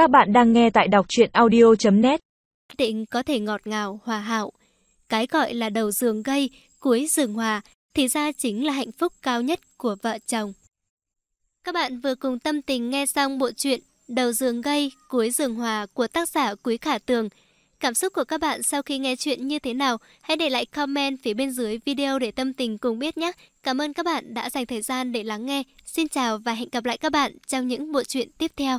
Các bạn đang nghe tại đọc truyện audio.net định có thể ngọt ngào, hòa hảo. Cái gọi là đầu giường gây, cuối giường hòa, thì ra chính là hạnh phúc cao nhất của vợ chồng. Các bạn vừa cùng tâm tình nghe xong bộ truyện Đầu giường gây, cuối giường hòa của tác giả Quý Khả Tường. Cảm xúc của các bạn sau khi nghe chuyện như thế nào? Hãy để lại comment phía bên dưới video để tâm tình cùng biết nhé. Cảm ơn các bạn đã dành thời gian để lắng nghe. Xin chào và hẹn gặp lại các bạn trong những bộ truyện tiếp theo.